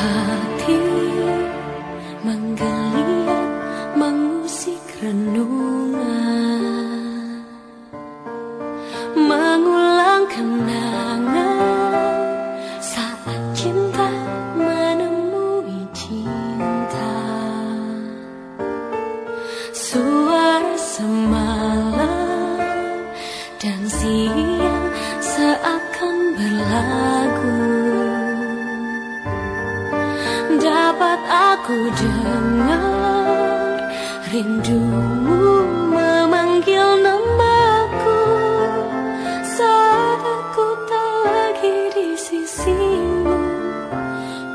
他听 ku dengar rindumu memanggil namaku. Saat aku tak lagi di sisimu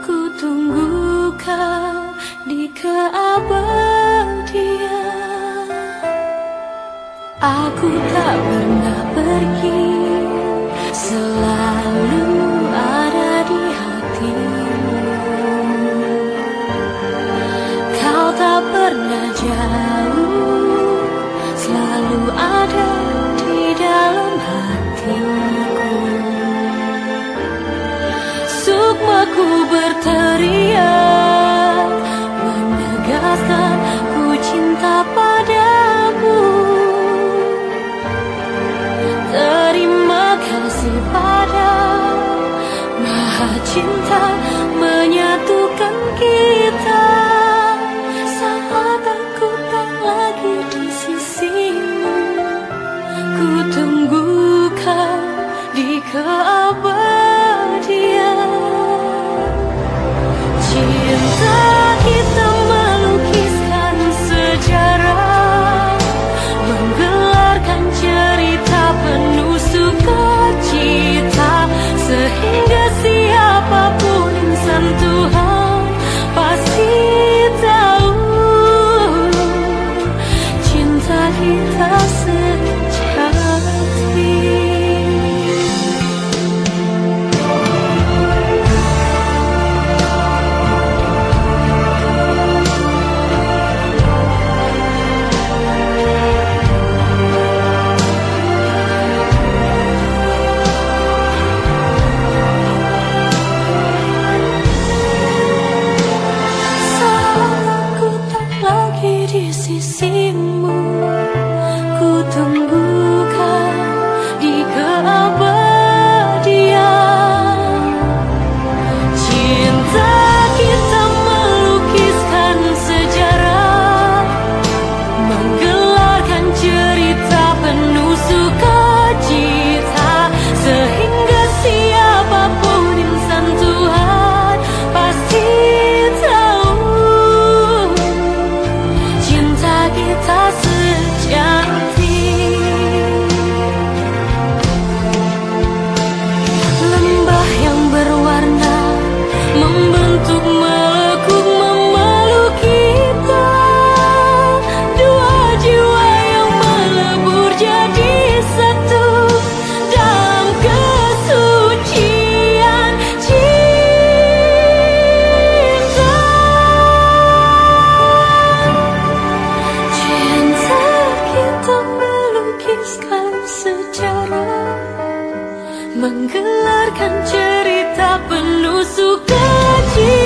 ku tunggu kau di keabadian. Aku tak pernah jauh Selalu ada di dalam hatiku. Sukmaku berteriak. 等不。menggelarkan cerita penuh sukacita